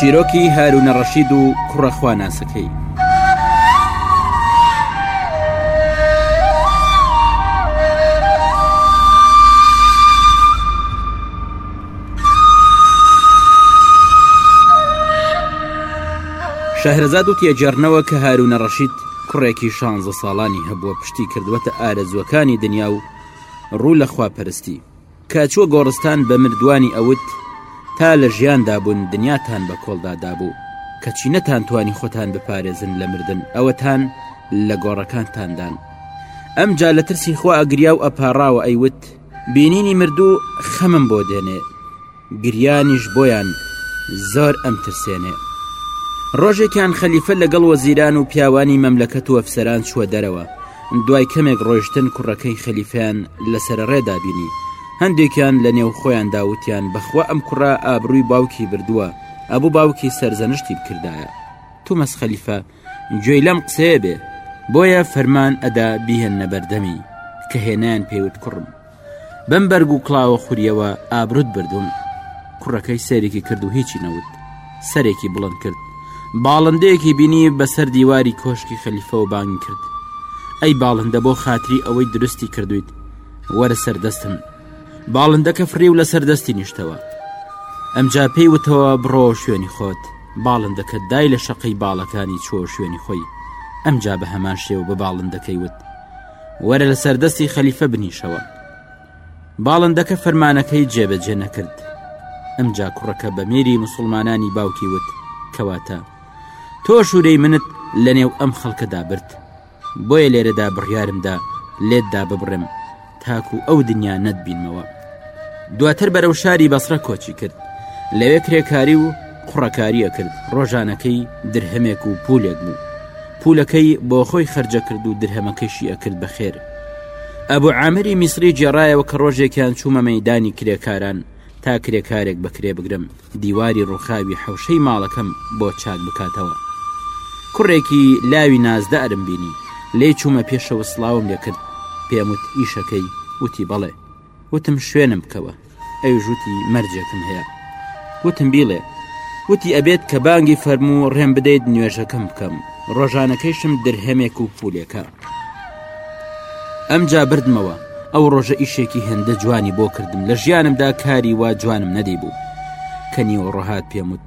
چیرۆکی هارونە ڕەشید و کوڕە خواناسەکەی شەهرزاد و تێجێڕنەوە کە هارونە ڕەشید کوڕێکی شانزە ساڵانی هەبووە پشتی کردوەتە ئارەزوەکانی دنیا و ڕوو لە خواپەرستی کە چوە گۆڕستان بە مردوانی ئەوت تا لە ژیاندا بوون دنیاتان بە کۆڵدادا بوو کە چینەتان توانی خۆتان بپارێزن لە مردن ئەوەتان لە گۆڕەکانتاندان ئەم جا لە ترسی خوا ئەگریا و ئەپاڕاوە ئەیوت بینینی مردوو خەمم بۆ دێنێ گریانیش بۆیان زۆر ئەم ترسێنێ ڕۆژێکیان خەلیفە لەگەڵ وەزیران و پیاوانی مەملەکەت و ئەفسەران چووە دەرەوە دوای کەمێک ڕۆیشتن کوڕەکەی خەلیفیان لەسەر ڕێدا بینی هەندێکیان لە نێو خۆیان داوتیان بەخوا ئەم کوڕە ئابرووی باوکی بردووە ئەبوو باوکی سەرزەنشتی بکردایە تومەس خەلیفە گوێی لەم قسەیە بێ بۆیە فەرمان ئەدا بیهێن نەبەردەمی کە هێنان پێوت کوڕم بەم بەرگ و کڵاوە خوریەوە ئابرود بردوم کوڕەکەی سەرێکی کرد و هیچی نەوت سەرێکی بڵند کرد باڵندەیەکی بینی بەسەر دیواری کۆشکی خەلیفەوە بانگ کرد ئەی باڵندە بۆ خاتری ئەوەی درستی کردویت وەرە سەردەستم باڵندەکە فری و لەسەر دەستی نیشتەوە ئەمجا پێی وتەوە بڕۆ شوێنی خۆت باڵندەکە دای لە شەقەی باڵەکانی چۆ شوێنی خۆی ئەمجا بە هەمان شێو بە باڵندەکەی وت وەرە لەسەر دەستی خەلیفە بنیشەوە باڵندەکە فەرمانەکەی جێبەجێ نەکرد ئەمجا کوڕەکە بە میری مسلمانانی باوکی وت کەواتە تۆ شوورەی منت لە نێو ئەم خەڵکەدا برد بۆیە لێرەدا بڕیارمدا لێتدا ببڕم تاکو ئەو دنیا نەتبینمەوە دواتر بەرەو شاری بەسرە کۆچی کرد لەوێ کرێکاری و قڕەکاریە کرد ڕۆژانەکەی درهمێک و پولێک بوو پولەکەی بۆ خۆی خرجە کرد و درهمەکەشی ئەکرد بەخێر ئەبوو ئامری میسری جێڕایەوە کە ڕۆژێکیان چوومە مەدانی کرێکاران تا کرێکارێک بەکرێ بگرم دیواری ڕووخاوی حەوشەی ماڵەکەم بۆ چاک بکاتەوە کوڕێکی لاوی نازدە ئەرم بینی لی چوومە پێشەوە سلااوم لێکرد پێموت ئیشەکەی وتی بەڵێ وتم شوێنم بکەوە ئەویش وتی مەرجێکم هەیە وتم بیڵێ وتی ئەبێت کە بانگی فەرموو ڕێم بدەیت نوێژەکەم بکەم ڕۆژانەکەیشم درهەمێک و پولێکە ئەم جا بردمەوە ئەو ڕۆژە ئیشێکی هێندە جوانی بۆ کردم لە ژیانمدا کاری وا جوانم نەدی بوو کە نیوەڕۆهات پێموت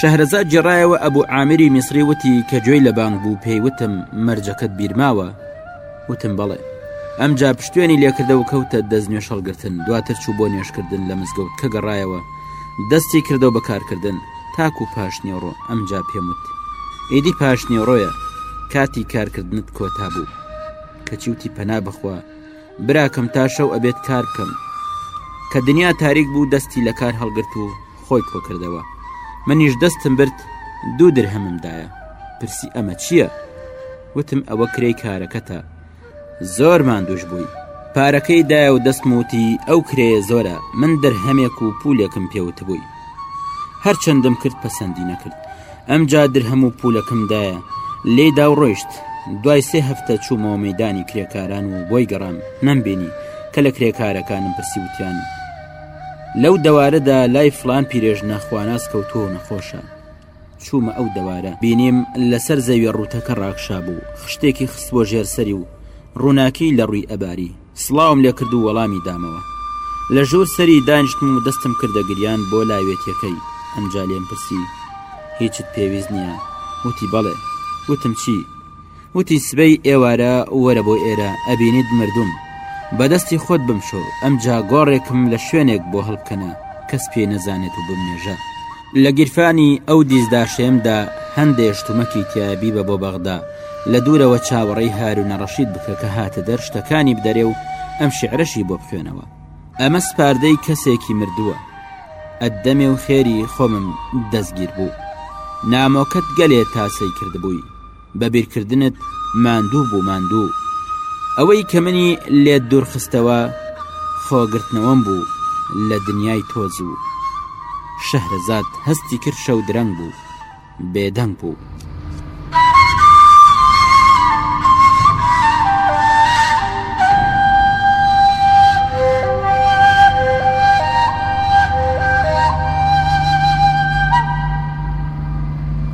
شەهرەزاد جێڕایەوە ئەبوو ئامری میسری وتی کە گوێی لە بانگ بوو پێی وتم مەرجەکەت بیرماوە وتم بەڵێ ئەم جا پشتێنی لێکردە و کەوتە دەست نوێ شەڵگرتن دواتر چوو بۆ نوێشکردن لە مزگەوت کە گەڕایەوە دەستی کردەوە بەکارکردن تاکو پاشنیوەڕۆ ئەمجا پێم وت ئیدی پاشنیوەڕۆیە کاتی کارکردنت کۆتا بوو کەچی وتی پەنا بخوا براکەم تا شەو ئەبێت کار بکەم کە دنیا تاریک بوو دەستی لە کار هەڵگرت و خۆی کۆکردەوە منیش دەستم برد دوو درهەممدایە پرسی ئەمە چییە؟ وتم ئەوە کرێی کارەکەتە زۆر ماندوش بووی پارەکەی دایە و دەستموتی ئەو کرێ زۆرە من درهەمێک و پولێکم پێوتبووی هەرچەندم کرد پەسەندی نەکرد ئەم جا درهەم و پولەکەم دایە لێ دا و ڕۆیشت دوای سێ هەفتە چوومەوە مەدانی کرێکاران و بۆی گەڕام نەمبینی کە لە کرێکارەکانم پرسی وتیان لەو دەوارەدا لای فلان پیرێژ نەخواناس کەوتۆ نەخۆشە چوومە ئەو دەوارە بینیم لەسەر زەوی ڕووتەکە ڕاکشابوو خشتێکی خستبووە ژێر سەری و ڕووناکیی لە ڕووی ئەباری، سڵاوم لێ کرد و وەڵامی دامەوە. لە ژوور سەری دانیشتم و دەستم کردە گریان بۆ لاوێتییەکەی، ئەمجا لێم پرسی، هیچت پێویست نییە؟ وتی، بەڵێ. وتم، چی؟ وتی سبەی ئێوارە وەرە بۆ ئێرە ئەبینیت مردوم بەدەستی خۆت بمشۆ ئەم جا گۆڕێکم لە شوێنێک بۆ هەڵبکەنە کەس پێ نەزانێت و بمێژە لە گیرفانی ئەو دیزداشێمدا هەندێ شتومەکی تیابی بە بۆ بەغدا لە دوورەوە چاوەڕێی هارونە ڕەشید بکە کە هاتە دەر شتەکانی بدەرێ و ئەم شعرەشی بۆ بخوێنەوە ئەمە سپاردەی کەسێکی مردووە ئەدەمێ و خێری خۆمم دەستگیر بوو نامۆکەت گەلێ تاسەی کردبووی بە بیرکردنت ماندوو بوو ماندوو ئەوەی کە منی لێت دوورخستەوە خۆگرتنەوەم بوو لە دنیای تۆز و شەهرەزاد هەستی کرد شەو درەنگ بوو بێدەنگ بوو.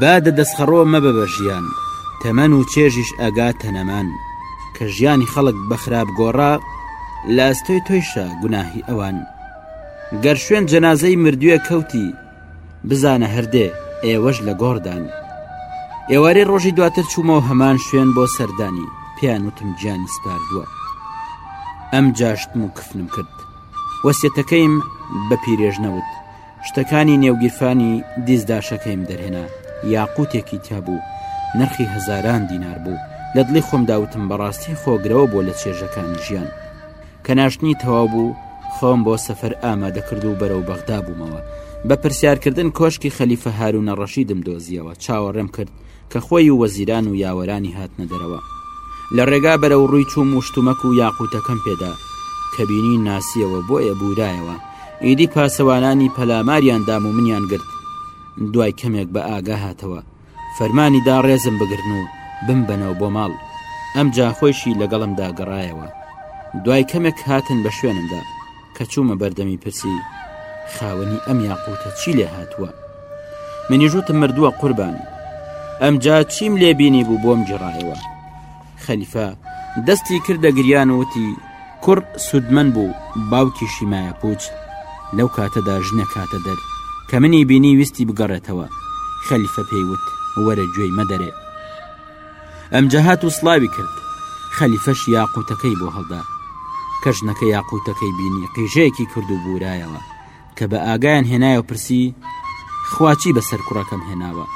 بادە دەستخەڕۆ مەبە بە ژیان تەمەن و چێژیش ئەگاتە نەمان کە ژیانی خەڵک بە خراپ گۆڕا لە ئەستۆی تۆیشە گوناهی ئەوان گەر شوێن جەنازەی مردووە کەوتی بزانە هەردێ ئێوەش لە گۆڕدان ئێوارەی ڕۆژی دواتر چوومەوە هەمان شوێن بۆ سەردانی پیان وتم گیانی سپاردووە ئەم جاشتم و کفنم کرد وەسیەتەکەیم بە پیرێژ نەوت شتەکانی نێو گیرفانی دیز داشەکەیم دەرهێنا یاقوتێکی تیابوو نرخی هەزاران دینار بوو لە دڵی خۆم داوتم بەڕاستی خۆگرەوە بۆ لە چێژەکانی ژیان کە ناشتنی تەواو بوو خۆم بۆ سەفەر ئامادەکرد و بەرەو بەغدا بوومەوە بە پرسیارکردن کۆشکی خەلیفە هارو نەڕەشیدم دۆزیەوە چاوەڕێم کرد کە خۆی و وەزیران و یاوەرانی هاتنە دەرەوە لە ڕێگا بەرەو ڕووی چووم و شتومەک و یاقوتەکەم پێدا کە بینی ناسیەوە بۆیە بوورایەوە ئیدی پاسەوانانی پەلاماریان دام و منیان گرت دوای کەمێک بە ئاگا هاتەوە فەرمانی دا ڕێزم بگرن و بمبەنەوە بۆ ماڵ ئەم جاخۆشی لەگەڵمدا گەڕایەوە دوای کەمێک هاتن بە شوێنمدا کە چوومە بەردەمی پرسی خاوەنی ئەم یاقوتە چی لێ هاتووە منیژوتم مردووە قوربان ئەمجا چیم لێ بینی بوو بۆم جڕایەوە خەلیفە دەستی کردە گریان وتی کوڕ سوودمەند بوو باوکی شیمایە پوچ لەو کاتەدا ژنە کاتە دەر کە منی بینی ویستی بگەڕێتەوە خەلیفە پێیوت وەرە گوێی مەدەرێ ئەمجا هات و سڵاوی کرد خەلیفەش یاقوتەکەی بۆ هەڵدا کە ژنەکە یاقوتەکەی بینی قیژەیەکی کرد و بورایەوە کە بە ئاگایان هێنایە و پرسی خواچی بەسەر کوڕەکەم هێناوە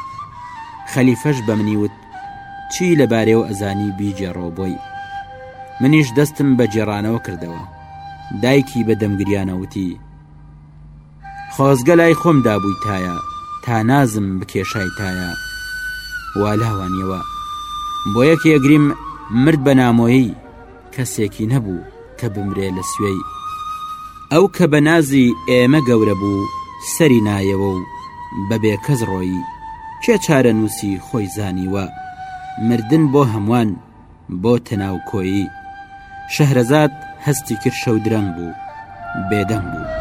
خەلیفەش بە منی وت چی لەبارەیەوە ئەزانی بیجێڕەوە بۆی منیش دەستم بە جێرانەوە کردەوە دایکی بە دەمگریانەوتی خۆزگە لای خۆم دابوویتایە تا نازم بکێشایتایە وا لاوانیەوە بۆ یەک یەگریم مرد بە نامۆیی کەسێکی نەبوو کە بمرێ لە سوێی ئەو کە بە نازی ئێمە گەورە بوو سەری نایەوە و بەبێ کەس ڕۆیی کێ چارە نووسی خۆی زانیوە مردن بۆ هەمووان بۆ تەناو کۆیی شەهرەزاد هەستی کرد شەو درەنگ بوو بێدەنگ بوو.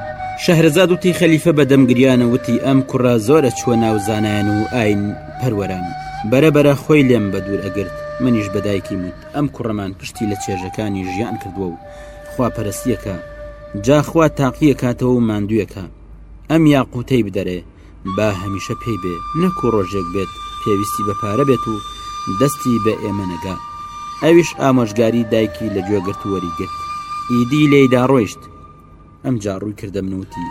شەهرەزاد وتی خەلیفە بەدەم گریانە وتی ئەم کوڕە زۆرە چووە ناو زانایان و ئاین پەروەران بەرەبەرە خۆی لێم بە دوور ئەگرت منیش بەدایکی وت ئەم کوڕەمان پشتی لە چێژەکانی ژیان کردووە و خواپەرستیەکە جاخوا تاقیە کاتەوە و ماندوویەکە ئەم یا قوتەی بدەرێ با هەمیشە پێی بێ نەکو ڕۆژێک بێت پێویستی بە پارە بێت و دەستی بە ئێمە نەگا ئەویش ئامۆژگاری دایکی لە گوێگرت وەریگرت ئیدی لێیدا ڕۆیشت ئەمجا ڕووی کردە من وتی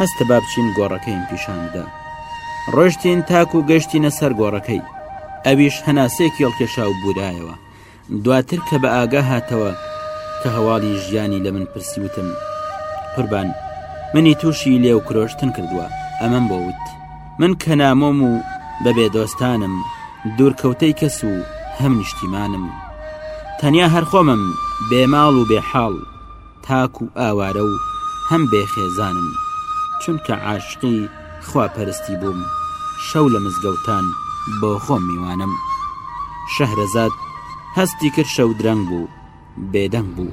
هەستە با بچین گۆڕەکەیم پیشان بدە ڕۆشتین تاک و گەشتینە سەر گۆڕەکەی ئەویش هەناسێکی هەڵکێشا و بورایەوە دواتر کە بە ئاگا هاتەوە کە هەواڵی ژیانی لە من پرسیوتم قوربان منی تووشی لێو کرۆشتن کردووە ئەمەم بۆ وت من کە نامۆم و بەبێ دۆستانم دوورکەوتەی کەس و هەم نیشتیمانم تەنیا هەرخۆمم بێماڵ و بێحاڵ تاک و ئاوارە و هەم بێ خێزانم چونکە عاشقی خوا پەرستی بووم شەو لە مزگەوتان بۆ خۆم میوانم شەهرەزاد هەستی کرد شەو درەنگ بوو بێدەنگ بوو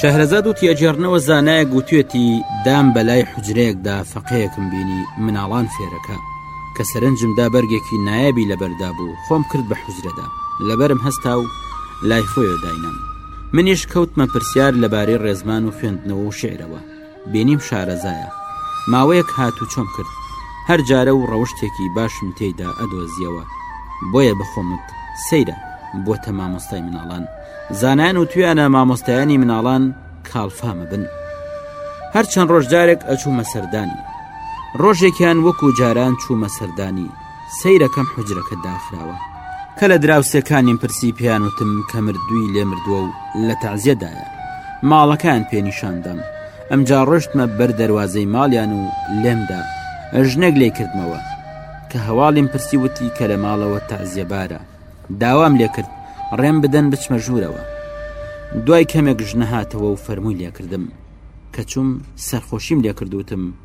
شەهرەزاد وتی ئەگێڕنەوە زانایەک گوتێتی دام بەلای حجرەیەکدا فەقەیەکم بینی مناڵان فێرەکە کە سەرنجمدا بەرگێکی نایابی لەبەردا بوو خۆم کرد بە حجرەدا لەبەرم هەستا و لای خۆێ داینم منیش کەوتمە پرسیار لەبارەی ڕێزمان و خوێندنەوە و شعرەوە بینیم شارەزایە ماوەیەک هاتوچۆم کرد هەر جارە و ڕەوشتێکی باشم تێیدا ئەدۆزیەوە بۆیە بەخۆمت سەیرە بۆتە مامۆستای مناڵان زانان و تویانە مامۆستایانی مناڵان کاڵفامە بن هەرچەند ڕۆژجارێک ئەچوومە سەردانی ڕۆژێکیان وەکو جاران چوومە سەردانی سەیرەکەم حجرەکە داخراوە کە لە دراوسێکانیم پرسی پێیان وتم کە مردووی لێ مردووە و لە تەعزیەدایە ماڵەکان پێنیشاندام ئەمجا ڕۆشتمە بەر دەواازەی ماڵیان و لێمدا ژنێک لێ کردمەوە کە هەواڵیم پرسی وتی کە لە ماڵەوە تەعزیەبارە داوام لێ کرد ڕێم بدەن بچمە ژوورەوە دوای کەمێک ژنە هاتەوە و فەرمووی لێکردم کە چوم سەرخۆشیم لێکردوتم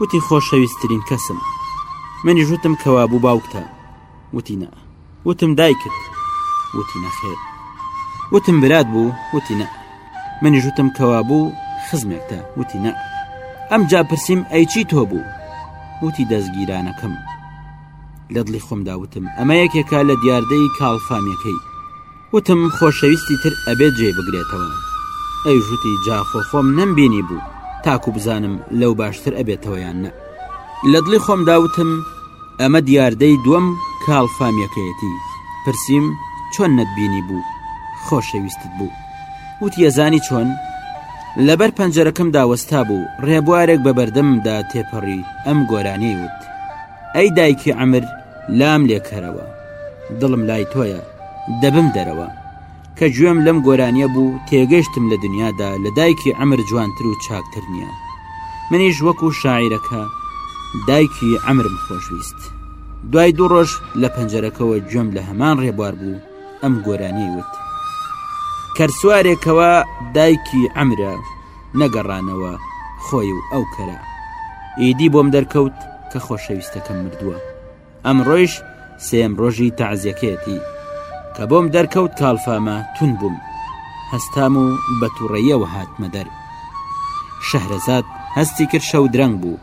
وتی خۆشەویستترین کەسم منیش وتم کەوابوو باوکتە وتی نە وتم دایکت وتی نەخێر وتم برات بوو وتی نە منیش وتم کەوابوو خزمێکتە وتی نە ئەم جا پرسییم ئەیچی تۆ بوو وتی دەستگیرانەکەم لە دڵی خۆم داوتم ئەمە یەکێکە لە دیاردەی کاڵفامیەکەی وتم خۆشەویستی تر ئەبێت جێی بگرێتەوە ئەویش وتی جاخۆ خۆم نەمبینی بوو تاکو بزانم لەو باشتر ئەبێتەوە یان نە لە دڵی خۆم داوتم ئەمە دیاردەی دووەم کاڵ فامیەکەیەتی پرسییم چۆن نەتبینی بوو خۆشەویستت بوو وتی ئەزانی چۆن لەبەر پەنجەرەکەم داوەستا بوو ڕێبوارێک بە بەردەمدا تێپەڕی ئەم گۆرانیەی وت ئەی دایکی ئەمر لام لێ کەرەوە دڵم لای تۆیە دەبم دەرەوە کە گوێم لەم گۆرانیە بوو تێگەشتم لە دنیادا لە دایکی ئەمر جوانتر و چاکتر نییە منیش وەکو شاعیرەکە دایکی ئەمرم خۆشویست دوای دوو ڕۆژ لە پەنجەرەکەەوە گوێم لە هەمان ڕێبوار بوو ئەم گۆرانی وت کەرسوارێکەوە دایکی ئەمرە نەگەڕانەوە خۆی و ئەو کەرە ئیدی بۆم دەرکەوت کە خۆشەویستەکەم مردووە ئەمڕۆیش سێم ڕۆژی تەعزیەکەیەتی کە بۆم دەرکەوت کاڵفامە تون بووم هەستام و بە تووڕێیەوە هاتمە دەر شەهرەزاد هەستی کرد شەو درەنگ بوو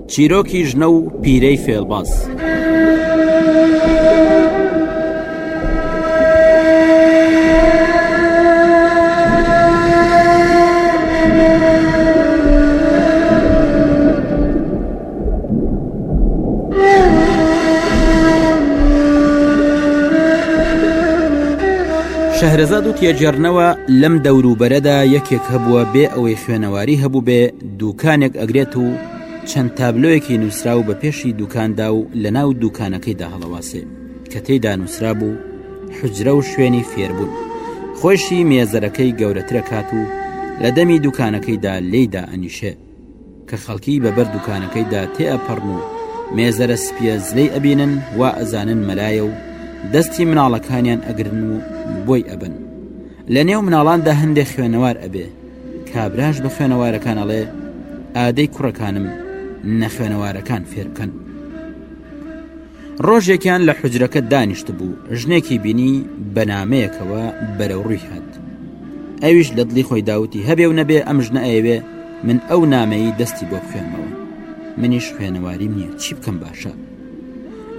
چیرۆکی ژنە و پیرەی فێڵباز. شەهرەزاد و تێجێڕنەوە لەم دەوروبەرەدا یەکێک هەبووە بێ ئەوەی خوێنەواری هەبوو بێ دووکانێک ئەگرێت و چەند تابلۆیەکی نووسراو بە پێشی دوکاندا و لە ناو دوکانەکەیدا هەڵەواسێ کە تێدا نووسرا بوو حجرە و شوێنی فێربوون خۆشی مێزەرەکەی گەورەترە کات و لە دەمی دوکانەکەیدا لێدا ئەنیشێ کە خەڵکی بەبەر دوکانەکەیدا تێئەپەڕن و مێزەرە سپیە زلەی ئەبینن وا ئەزانن مەلایە و دەستی مناڵەکانیان ئەگرن و بۆی ئەبن لە نێو مناڵاندا هەندێک خوێنەوار ئەبێ کابراش بە خوێنەوارەکان ئەڵێ ئادەی کوڕەکانم نەخوێنەوارەکان فێر بکەن ڕۆژێکیان لە حجرەکە دانیشت بوو ژنێکی بینی بەنامەیەکەوە بەرەو ڕووی هات ئەویش لە دڵی خۆی داوتی هەبێ و نەبێ ئەم ژنە ئەیەوێ من ئەو نامەیی دەستی بۆ بخوێنمەوە منیش خوێنەواریم نییە چی بکەم باشە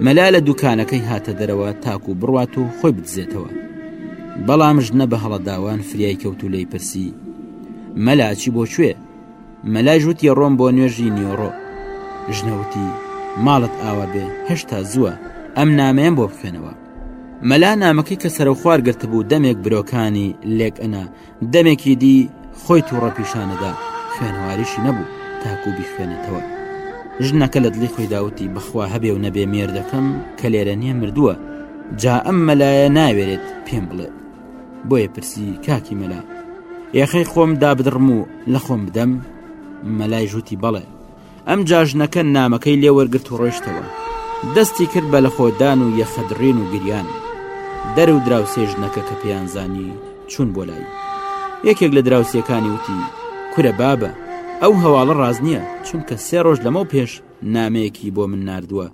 مەلا لە دوکانەکەی هاتە دەرەوە تاکو و بڕات و خۆی بدزێتەوە بەڵام ژنە بە هەڵەداوان فریای کەوت و لی پرسی مەلاچی بۆ کوێ مەلای ژووتی ڕۆم بۆ نوێژی نیۆڕۆ ژنەوتی ماڵت ئاوا بێ هێشتا زووە ئەم نامەیەم بۆ بخێنەوە مەلا نامەکەی کە سەرەوخوار گرتبوو دەمێک برۆکانی لێک ئەنا دەمێکی دی خۆی تووڕە پیشانەدا خوێنواریشی نەبوو تاکو بیخوێنێتەوە ژنەکە لە دڵی خۆی داوتی بخوا هەبێ و نەبێ مێردەکەم کە لێرە نییە مردووە جا ئەم مەلایە ناوێرێت پێم بڵێ بۆیە پرسی کاکی مەلا یەخەی خۆم دابدڕم و لە خۆم بدەم مەلای ژووتی بەڵێ ئەم جا ژنەکە نامەکەی لێ وەرگرت و ڕۆیشتەوە دەستی کرد بە لە خۆدان و یەخەدڕین و گریان دەر و دراوسێ ژنەکە کە پێیانزانی چوون بۆ لای یەکێک لە دراوسەکانی وتی کورە بابە ئەو هەواڵە ڕاز نییە چونکە سێ ڕۆژ لەمە پێش نامەیەکی بۆ من نردووە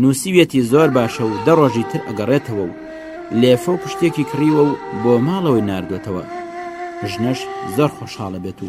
نووسیویەتی زۆر باشە و دە ڕۆژی تر ئەگەڕێتەوە و لێفە و پشتێکی کڕیوە و بۆ ماڵەوەی نردوێتەوە ژنەش زۆر خۆشحاڵە بێت و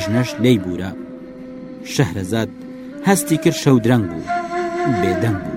ژنەش لێی بوورە شەهرەزاد هەستی کرد شەو درەنگ بوو بێدەنگ بوو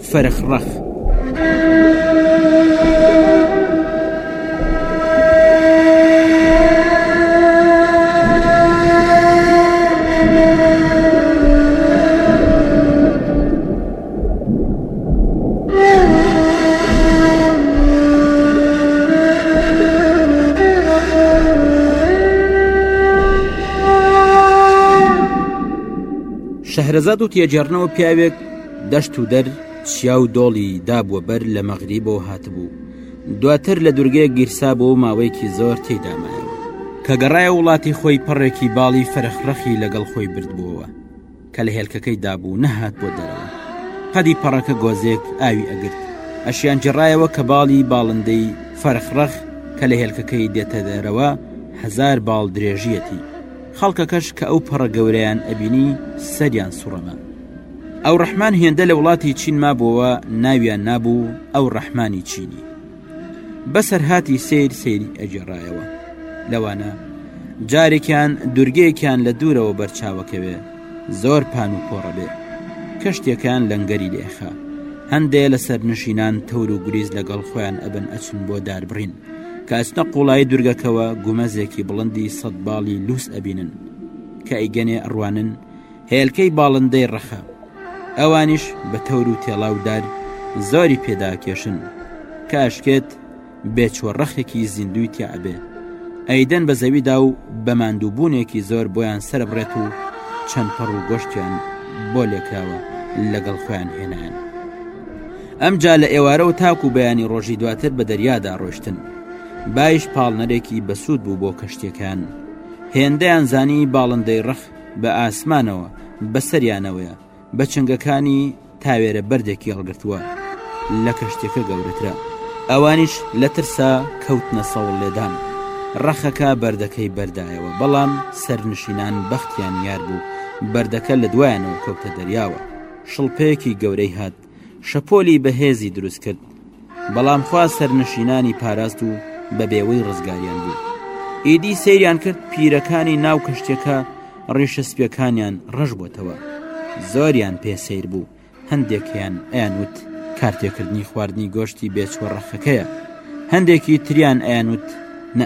فەرخ ڕەخ. شەهرەزاد و تێجێڕنەوە پیاوێک دەشت و دەر چیا و دۆڵی دابووە بەر لە مەغریبەوە هاتبوو دواتر لە دورگەیەک گیرسا بۆ و ماوەیەکی زۆر تێدامایەوە کە گەڕایە وڵاتی خۆی پەڕێکی باڵی فەرەخڕەخی لەگەڵ خۆی بردبووەوە کە لە هێلکەکەی دابوو نەهات بۆ دەرەوە قەدی پەڕەکە گۆزێک ئاوی ئەگرت ئەشیان جێڕایەوە کە باڵی باڵندەی فەرخڕەخ کە لە هێلکەکەی دێتە دەرەوە هزار باڵ درێژیەتی خەڵکەکەش کە ئەو پەڕە گەورەیان ئەبینی سەریان سوڕەما ئەو ڕەحمان هێندە لە وڵاتی چین مابووەوە ناویان نابوو ئەو ڕەحمانی چینی بەسەرهاتی سیر سێری ئەگەڕایەوە لەوانە جارێکیان دورگەیەکیان لە دوورەوە بەرچاوەکەوێ زۆر پان و پۆڕە بێ کەشتەکان لەنگەری لێخە هەندێ لە سەرنشینان تەور و گریز لەگەڵ خۆیان ئەبن ئەچن بۆ داربڕین کە ئەستە قوڵایی دورگەکەوە گومەزێکی بڵندی سەد باڵی لوس ئەبینن کە ئەیگەنێ ئەڕوانن هێلکەی باڵندەی ڕەخە ئەوانیش بە تەور و تێڵا و دار زۆری پێداکێشن کاشکێت بێچوە ڕەخێکی زیندوی تیاعبێ ئەیدەن بە زەویدا و بە ماندووبوونێکی زۆر بۆیان سرە بڕێت و چەند پەڕ و گۆشتیان بۆ لێکراوە لەگەڵ خۆیان هێنان ئەم جا لە ئێوارەوە تاکو و بەیانی ڕۆژی دواتر بە دەریادا ڕۆشتن بایش پاڵنەرێکی بەسوود بوو بۆ کەشتەکان هێندەیان زانی باڵندەی ڕەخ بە ئاسمانەوە بە سەریانەوەیە بە چنگەکانی تاوێرە بەردێکی هەڵگرتووە لە کەشتێکە گەورەترە ئەوانیش لە ترسا کەوتنە سەوڵ لێدان ڕەخەکە بەردەکەی بەردایەوە بەڵام سەرنشینان بەختیان یار بوو بەردەکە لە دوایانەوە کەوتە دەریاوە شڵپەیەکی گەورەی هات شەپۆلی بەهێزی دروست کرد بەڵام خوا سەرنشینانی پاراست و بە بێوەی ڕزگاریان بوو ئیدی سەیریان کرد پیرەکانی ناو کەشتەکە ڕیشە سپیەکانیان ڕژ بۆتەوە زۆریان پێ سیر بوو هەندێکیان ئەیانوت کارتێکردنی خواردنی گۆشتی بێچوە ڕەخەکەیە هەندێکی تریان ئەیانوت نە